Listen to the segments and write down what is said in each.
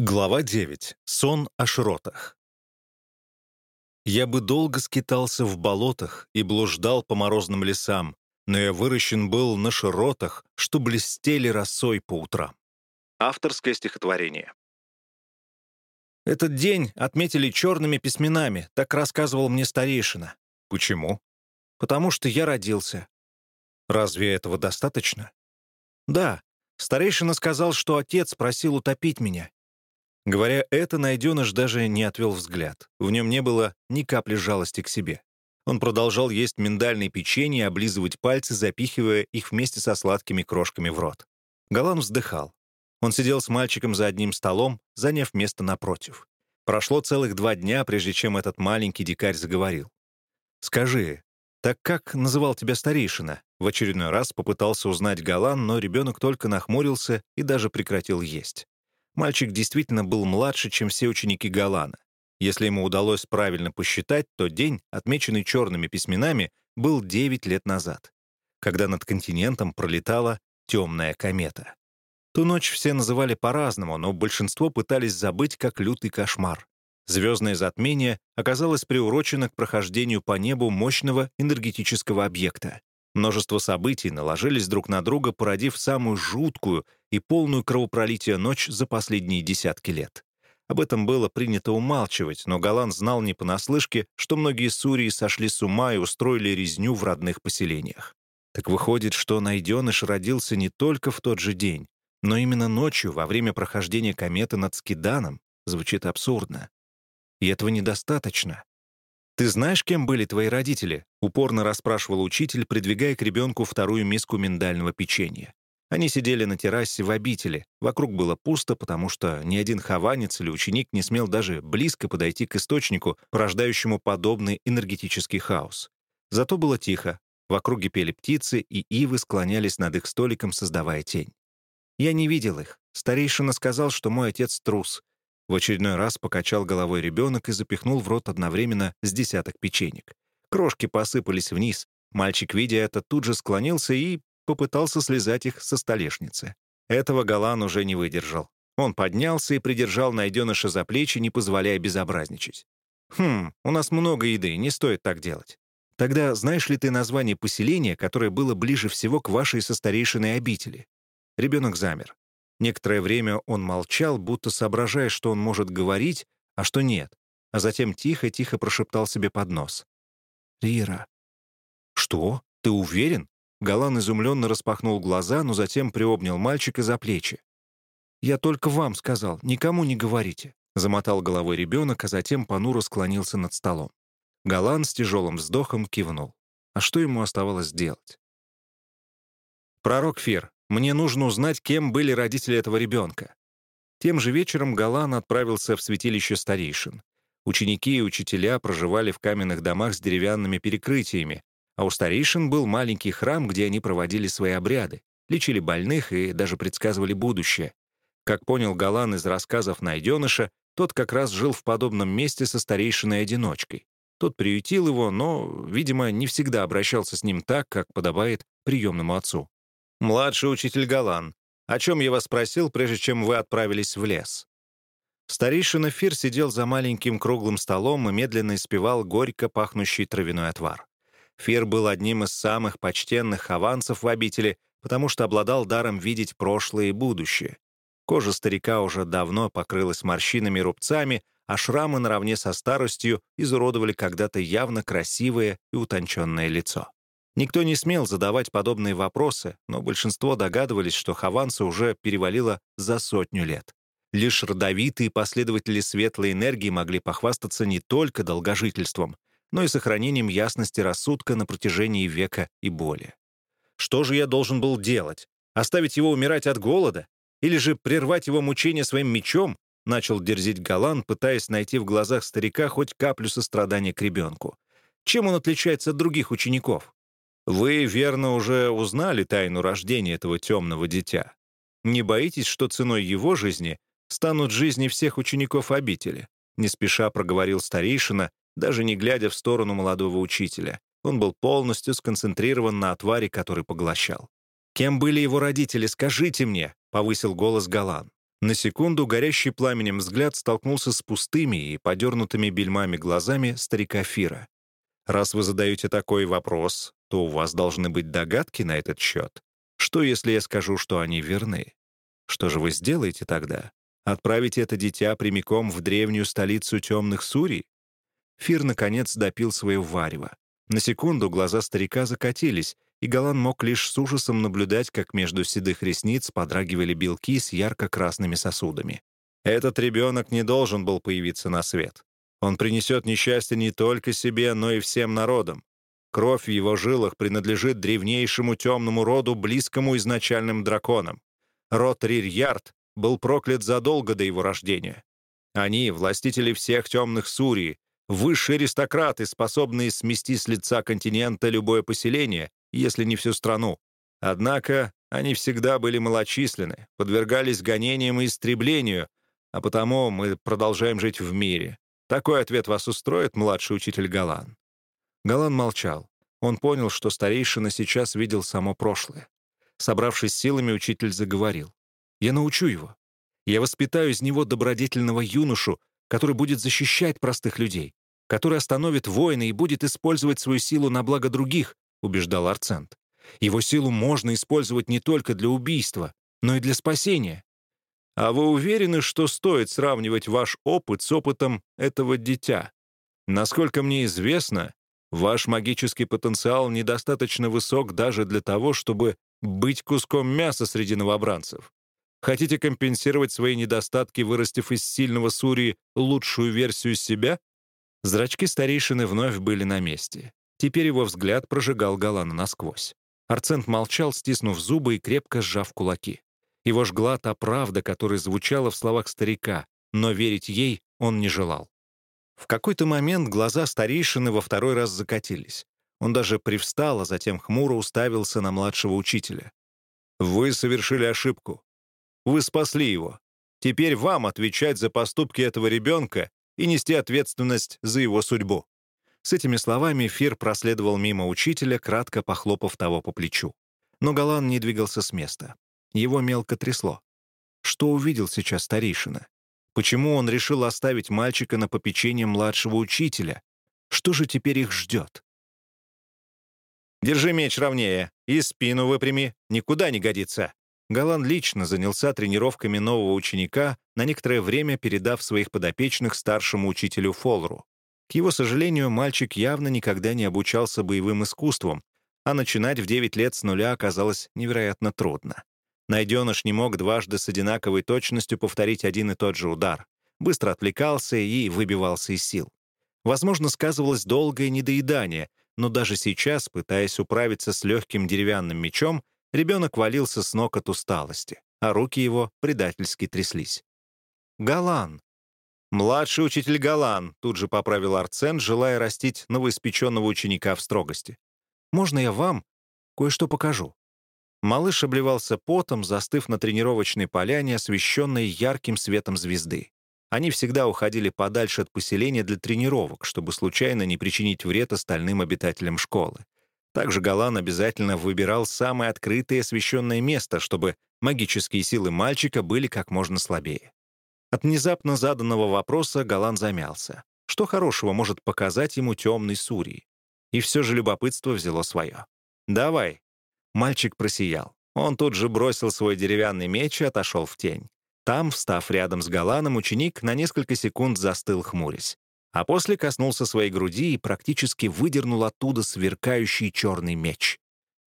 Глава 9. Сон о шротах. Я бы долго скитался в болотах и блуждал по морозным лесам, но я выращен был на широтах, что блестели росой по утрам. Авторское стихотворение. Этот день отметили черными письменами, так рассказывал мне старейшина. Почему? Потому что я родился. Разве этого достаточно? Да, старейшина сказал, что отец просил утопить меня, Говоря это, найденыш даже не отвел взгляд. В нем не было ни капли жалости к себе. Он продолжал есть миндальные печенье облизывать пальцы, запихивая их вместе со сладкими крошками в рот. Галан вздыхал. Он сидел с мальчиком за одним столом, заняв место напротив. Прошло целых два дня, прежде чем этот маленький дикарь заговорил. «Скажи, так как называл тебя старейшина?» В очередной раз попытался узнать Галан, но ребенок только нахмурился и даже прекратил есть. Мальчик действительно был младше, чем все ученики Галана. Если ему удалось правильно посчитать, то день, отмеченный черными письменами, был 9 лет назад, когда над континентом пролетала темная комета. Ту ночь все называли по-разному, но большинство пытались забыть как лютый кошмар. Звездное затмение оказалось приурочено к прохождению по небу мощного энергетического объекта. Множество событий наложились друг на друга, породив самую жуткую и полную кровопролития ночь за последние десятки лет. Об этом было принято умалчивать, но Галан знал не понаслышке, что многие сурии сошли с ума и устроили резню в родных поселениях. Так выходит, что найденыш родился не только в тот же день, но именно ночью, во время прохождения кометы над Скиданом, звучит абсурдно. И этого недостаточно. «Ты знаешь, кем были твои родители?» — упорно расспрашивал учитель, придвигая к ребенку вторую миску миндального печенья. Они сидели на террасе в обители. Вокруг было пусто, потому что ни один хованец или ученик не смел даже близко подойти к источнику, порождающему подобный энергетический хаос. Зато было тихо. В округе пели птицы, и ивы склонялись над их столиком, создавая тень. Я не видел их. Старейшина сказал, что мой отец трус. В очередной раз покачал головой ребенок и запихнул в рот одновременно с десяток печенек. Крошки посыпались вниз. Мальчик, видя это, тут же склонился и попытался слезать их со столешницы. Этого Галан уже не выдержал. Он поднялся и придержал найденыша за плечи, не позволяя безобразничать. «Хм, у нас много еды, не стоит так делать. Тогда знаешь ли ты название поселения, которое было ближе всего к вашей со старейшиной обители?» Ребенок замер. Некоторое время он молчал, будто соображая, что он может говорить, а что нет, а затем тихо-тихо прошептал себе под нос. «Рира». «Что? Ты уверен?» Галан изумленно распахнул глаза, но затем приобнял мальчика за плечи. «Я только вам сказал, никому не говорите», — замотал головой ребенок, а затем понуро склонился над столом. Галан с тяжелым вздохом кивнул. А что ему оставалось делать? «Пророк Фир, мне нужно узнать, кем были родители этого ребенка». Тем же вечером Галан отправился в святилище старейшин. Ученики и учителя проживали в каменных домах с деревянными перекрытиями, а у старейшин был маленький храм, где они проводили свои обряды, лечили больных и даже предсказывали будущее. Как понял Галан из рассказов найденыша, тот как раз жил в подобном месте со старейшиной-одиночкой. Тот приютил его, но, видимо, не всегда обращался с ним так, как подобает приемному отцу. «Младший учитель Галан, о чем я вас спросил, прежде чем вы отправились в лес?» Старейшина Фир сидел за маленьким круглым столом и медленно испевал горько пахнущий травяной отвар. Фир был одним из самых почтенных авансов в обители, потому что обладал даром видеть прошлое и будущее. Кожа старика уже давно покрылась морщинами и рубцами, а шрамы наравне со старостью изуродовали когда-то явно красивое и утонченное лицо. Никто не смел задавать подобные вопросы, но большинство догадывались, что Хованса уже перевалило за сотню лет. Лишь родовитые последователи светлой энергии могли похвастаться не только долгожительством, но и сохранением ясности рассудка на протяжении века и боли. Что же я должен был делать? Оставить его умирать от голода? Или же прервать его мучение своим мечом? Начал дерзить Галан, пытаясь найти в глазах старика хоть каплю сострадания к ребенку. Чем он отличается от других учеников? Вы, верно, уже узнали тайну рождения этого темного дитя. Не боитесь, что ценой его жизни станут жизни всех учеников обители?» Не спеша проговорил старейшина, даже не глядя в сторону молодого учителя. Он был полностью сконцентрирован на отваре, который поглощал. «Кем были его родители, скажите мне?» — повысил голос Галан. На секунду горящий пламенем взгляд столкнулся с пустыми и подернутыми бельмами глазами старика Фира. «Раз вы задаете такой вопрос, то у вас должны быть догадки на этот счет. Что, если я скажу, что они верны? Что же вы сделаете тогда? Отправите это дитя прямиком в древнюю столицу темных сурий?» Фир, наконец, допил свое варево. На секунду глаза старика закатились, и Галан мог лишь с ужасом наблюдать, как между седых ресниц подрагивали белки с ярко-красными сосудами. Этот ребенок не должен был появиться на свет. Он принесет несчастье не только себе, но и всем народам. Кровь в его жилах принадлежит древнейшему темному роду, близкому изначальным драконам. Род Рирьярд был проклят задолго до его рождения. Они — властители всех темных Сурий, высшие аристократы, способные смести с лица континента любое поселение, если не всю страну. Однако они всегда были малочисленны, подвергались гонениям и истреблению, а потому мы продолжаем жить в мире. Такой ответ вас устроит, младший учитель Галан?» Галан молчал. Он понял, что старейшина сейчас видел само прошлое. Собравшись силами, учитель заговорил. «Я научу его. Я воспитаю из него добродетельного юношу, который будет защищать простых людей, который остановит войны и будет использовать свою силу на благо других, — убеждал Арцент. «Его силу можно использовать не только для убийства, но и для спасения. А вы уверены, что стоит сравнивать ваш опыт с опытом этого дитя? Насколько мне известно, ваш магический потенциал недостаточно высок даже для того, чтобы быть куском мяса среди новобранцев. Хотите компенсировать свои недостатки, вырастив из сильного Сурии лучшую версию себя?» Зрачки старейшины вновь были на месте. Теперь его взгляд прожигал Галана насквозь. Арцент молчал, стиснув зубы и крепко сжав кулаки. Его жгла та правда, которая звучала в словах старика, но верить ей он не желал. В какой-то момент глаза старейшины во второй раз закатились. Он даже привстал, а затем хмуро уставился на младшего учителя. «Вы совершили ошибку. Вы спасли его. Теперь вам отвечать за поступки этого ребенка и нести ответственность за его судьбу». С этими словами Фир проследовал мимо учителя, кратко похлопав того по плечу. Но Галан не двигался с места. Его мелко трясло. Что увидел сейчас старейшина? Почему он решил оставить мальчика на попечение младшего учителя? Что же теперь их ждет? «Держи меч ровнее и спину выпрями, никуда не годится». Галан лично занялся тренировками нового ученика, на некоторое время передав своих подопечных старшему учителю Фолру. К его сожалению, мальчик явно никогда не обучался боевым искусствам, а начинать в 9 лет с нуля оказалось невероятно трудно. Найденыш не мог дважды с одинаковой точностью повторить один и тот же удар. Быстро отвлекался и выбивался из сил. Возможно, сказывалось долгое недоедание, но даже сейчас, пытаясь управиться с легким деревянным мечом, ребенок валился с ног от усталости, а руки его предательски тряслись. «Галан!» «Младший учитель Галан», — тут же поправил Арцен, желая растить новоиспеченного ученика в строгости. «Можно я вам кое-что покажу?» Малыш обливался потом, застыв на тренировочной поляне, освещенной ярким светом звезды. Они всегда уходили подальше от поселения для тренировок, чтобы случайно не причинить вред остальным обитателям школы. Также Галан обязательно выбирал самое открытое освещенное место, чтобы магические силы мальчика были как можно слабее. От внезапно заданного вопроса Галан замялся. Что хорошего может показать ему темный Сурий? И все же любопытство взяло свое. «Давай». Мальчик просиял. Он тут же бросил свой деревянный меч и отошел в тень. Там, встав рядом с Галаном, ученик на несколько секунд застыл, хмурясь. А после коснулся своей груди и практически выдернул оттуда сверкающий черный меч.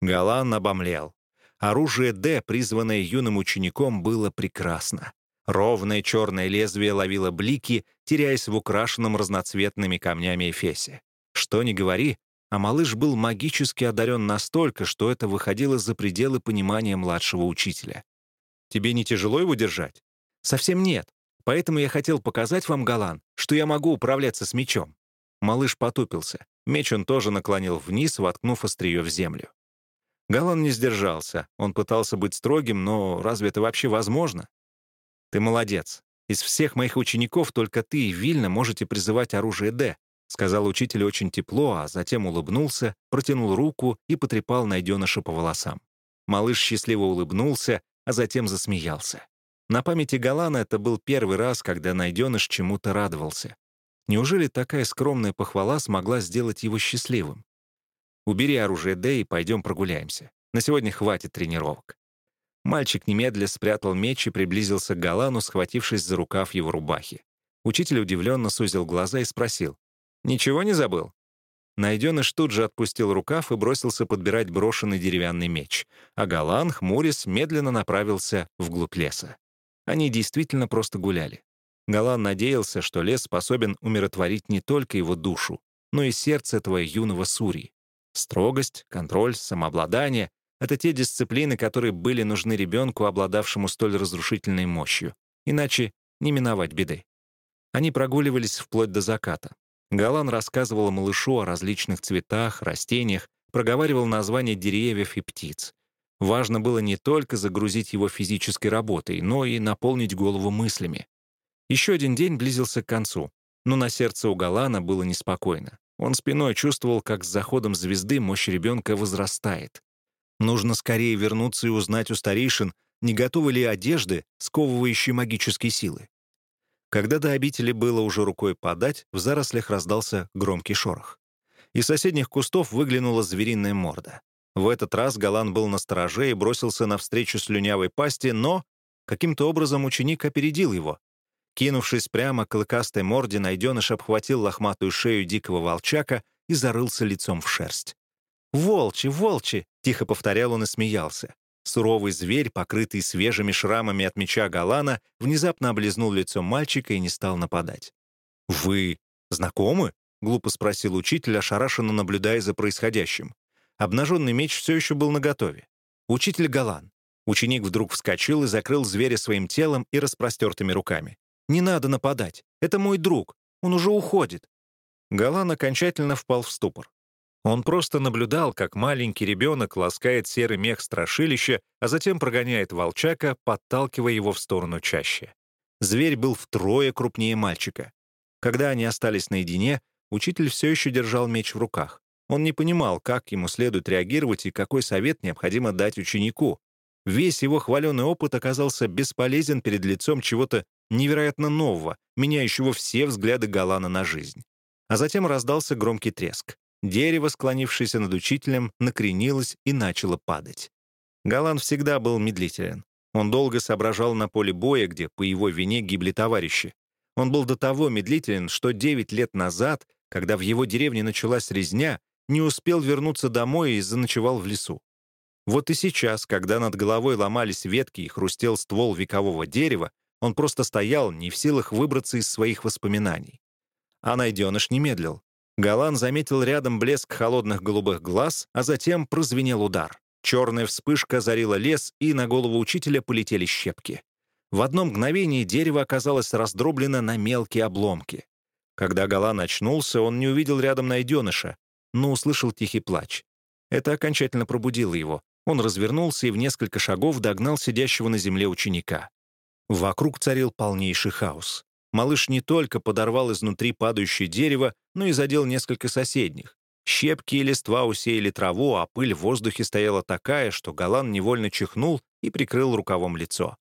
Галан обомлел. Оружие «Д», призванное юным учеником, было прекрасно. Ровное черное лезвие ловило блики, теряясь в украшенном разноцветными камнями эфесе. Что ни говори, а малыш был магически одарен настолько, что это выходило за пределы понимания младшего учителя. «Тебе не тяжело его держать?» «Совсем нет. Поэтому я хотел показать вам, Галан, что я могу управляться с мечом». Малыш потупился. Меч он тоже наклонил вниз, воткнув острие в землю. Галан не сдержался. Он пытался быть строгим, но разве это вообще возможно? «Ты молодец. Из всех моих учеников только ты и Вильна можете призывать оружие «Д», сказал учитель очень тепло, а затем улыбнулся, протянул руку и потрепал найденыша по волосам. Малыш счастливо улыбнулся, а затем засмеялся. На памяти Галана это был первый раз, когда найденыш чему-то радовался. Неужели такая скромная похвала смогла сделать его счастливым? «Убери оружие, Дэй, и пойдем прогуляемся. На сегодня хватит тренировок». Мальчик немедля спрятал меч и приблизился к Галану, схватившись за рукав его рубахи. Учитель удивленно сузил глаза и спросил. «Ничего не забыл?» Найденыш тут же отпустил рукав и бросился подбирать брошенный деревянный меч, а Галан, хмурясь, медленно направился вглубь леса. Они действительно просто гуляли. Галан надеялся, что лес способен умиротворить не только его душу, но и сердце этого юного Сури. Строгость, контроль, самообладание — это те дисциплины, которые были нужны ребенку, обладавшему столь разрушительной мощью. Иначе не миновать беды. Они прогуливались вплоть до заката. Галан рассказывал малышу о различных цветах, растениях, проговаривал названия деревьев и птиц. Важно было не только загрузить его физической работой, но и наполнить голову мыслями. Еще один день близился к концу, но на сердце у Галана было неспокойно. Он спиной чувствовал, как с заходом звезды мощь ребенка возрастает. Нужно скорее вернуться и узнать у старейшин, не готовы ли одежды, сковывающие магические силы. Когда до обители было уже рукой подать, в зарослях раздался громкий шорох. Из соседних кустов выглянула звериная морда. В этот раз Галан был на стороже и бросился навстречу слюнявой пасти, но каким-то образом ученик опередил его. Кинувшись прямо к клыкастой морде, найденыш обхватил лохматую шею дикого волчака и зарылся лицом в шерсть. «Волчи, волчи!» — тихо повторял он и смеялся. Суровый зверь, покрытый свежими шрамами от меча Галана, внезапно облизнул лицо мальчика и не стал нападать. «Вы знакомы?» — глупо спросил учитель, ошарашенно наблюдая за происходящим. Обнаженный меч все еще был наготове. «Учитель Галан». Ученик вдруг вскочил и закрыл зверя своим телом и распростертыми руками. «Не надо нападать. Это мой друг. Он уже уходит». Галан окончательно впал в ступор. Он просто наблюдал, как маленький ребенок ласкает серый мех страшилища, а затем прогоняет волчака, подталкивая его в сторону чаще. Зверь был втрое крупнее мальчика. Когда они остались наедине, учитель все еще держал меч в руках. Он не понимал, как ему следует реагировать и какой совет необходимо дать ученику. Весь его хваленый опыт оказался бесполезен перед лицом чего-то невероятно нового, меняющего все взгляды Галана на жизнь. А затем раздался громкий треск. Дерево, склонившееся над учителем, накренилось и начало падать. Галан всегда был медлителен. Он долго соображал на поле боя, где по его вине гибли товарищи. Он был до того медлителен, что 9 лет назад, когда в его деревне началась резня, не успел вернуться домой и заночевал в лесу. Вот и сейчас, когда над головой ломались ветки и хрустел ствол векового дерева, он просто стоял, не в силах выбраться из своих воспоминаний. А найденыш не медлил. Галан заметил рядом блеск холодных голубых глаз, а затем прозвенел удар. Черная вспышка озарила лес, и на голову учителя полетели щепки. В одно мгновение дерево оказалось раздроблено на мелкие обломки. Когда Галан очнулся, он не увидел рядом найденыша, но услышал тихий плач. Это окончательно пробудило его. Он развернулся и в несколько шагов догнал сидящего на земле ученика. Вокруг царил полнейший хаос. Малыш не только подорвал изнутри падающее дерево, но и задел несколько соседних. Щепки и листва усеяли траву, а пыль в воздухе стояла такая, что Галан невольно чихнул и прикрыл рукавом лицо.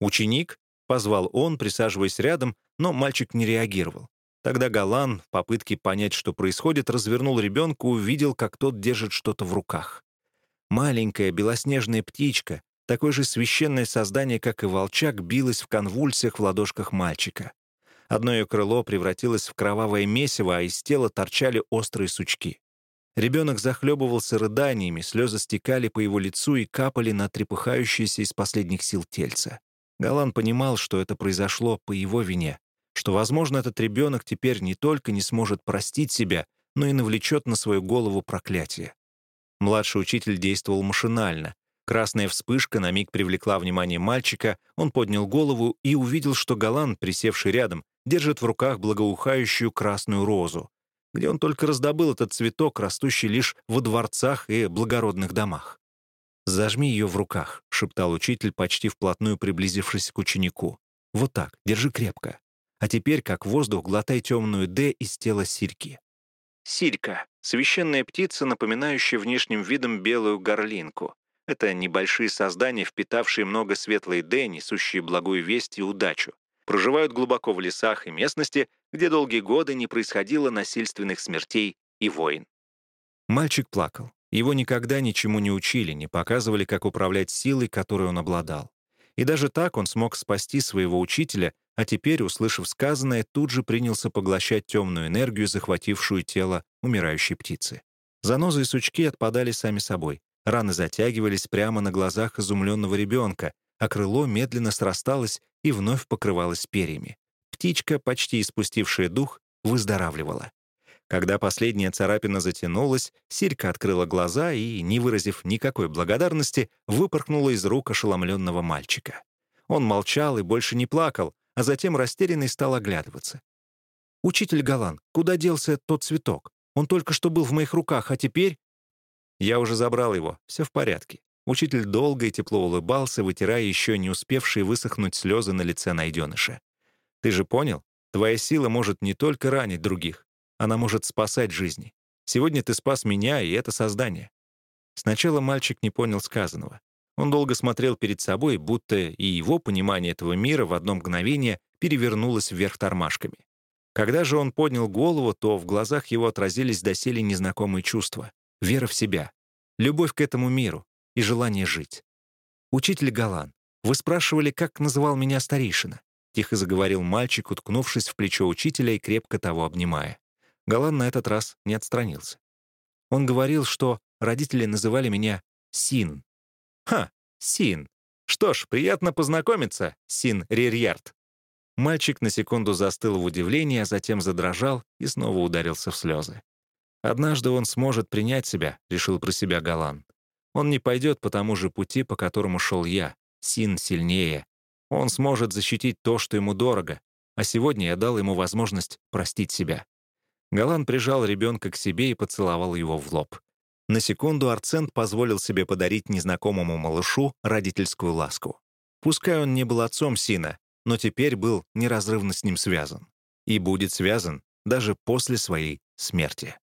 «Ученик?» — позвал он, присаживаясь рядом, но мальчик не реагировал. Тогда Галан, в попытке понять, что происходит, развернул ребенка и увидел, как тот держит что-то в руках. Маленькая белоснежная птичка, такое же священное создание, как и волчак, билось в конвульсиях в ладошках мальчика. Одно ее крыло превратилось в кровавое месиво, а из тела торчали острые сучки. Ребенок захлебывался рыданиями, слезы стекали по его лицу и капали на трепыхающееся из последних сил тельца. Галан понимал, что это произошло по его вине, что, возможно, этот ребенок теперь не только не сможет простить себя, но и навлечет на свою голову проклятие. Младший учитель действовал машинально, Красная вспышка на миг привлекла внимание мальчика, он поднял голову и увидел, что Галан, присевший рядом, держит в руках благоухающую красную розу, где он только раздобыл этот цветок, растущий лишь во дворцах и благородных домах. «Зажми ее в руках», — шептал учитель, почти вплотную приблизившись к ученику. «Вот так, держи крепко. А теперь, как воздух, глотай темную «Д» из тела сирьки». Сирька — священная птица, напоминающая внешним видом белую горлинку. Это небольшие создания, впитавшие много светлой Д, несущие благую весть и удачу. Проживают глубоко в лесах и местности, где долгие годы не происходило насильственных смертей и войн. Мальчик плакал. Его никогда ничему не учили, не показывали, как управлять силой, которой он обладал. И даже так он смог спасти своего учителя, а теперь, услышав сказанное, тут же принялся поглощать темную энергию, захватившую тело умирающей птицы. Занозы и сучки отпадали сами собой. Раны затягивались прямо на глазах изумленного ребенка, а крыло медленно срасталось и вновь покрывалось перьями. Птичка, почти испустившая дух, выздоравливала. Когда последняя царапина затянулась, Сирька открыла глаза и, не выразив никакой благодарности, выпорхнула из рук ошеломленного мальчика. Он молчал и больше не плакал, а затем растерянный стал оглядываться. «Учитель Галан, куда делся тот цветок? Он только что был в моих руках, а теперь...» «Я уже забрал его, все в порядке». Учитель долго и тепло улыбался, вытирая еще не успевшие высохнуть слезы на лице найденыша. «Ты же понял? Твоя сила может не только ранить других, она может спасать жизни. Сегодня ты спас меня и это создание». Сначала мальчик не понял сказанного. Он долго смотрел перед собой, будто и его понимание этого мира в одно мгновение перевернулось вверх тормашками. Когда же он поднял голову, то в глазах его отразились доселе незнакомые чувства. Вера в себя, любовь к этому миру и желание жить. «Учитель Галан, вы спрашивали, как называл меня старейшина?» — тихо заговорил мальчик, уткнувшись в плечо учителя и крепко того обнимая. Галан на этот раз не отстранился. Он говорил, что родители называли меня Син. «Ха, Син. Что ж, приятно познакомиться, Син Рирьярд». Мальчик на секунду застыл в удивлении, а затем задрожал и снова ударился в слезы. «Однажды он сможет принять себя», — решил про себя Галан. «Он не пойдет по тому же пути, по которому шел я. Син сильнее. Он сможет защитить то, что ему дорого. А сегодня я дал ему возможность простить себя. Галан прижал ребенка к себе и поцеловал его в лоб. На секунду Арцент позволил себе подарить незнакомому малышу родительскую ласку. Пускай он не был отцом Сина, но теперь был неразрывно с ним связан. И будет связан даже после своей смерти.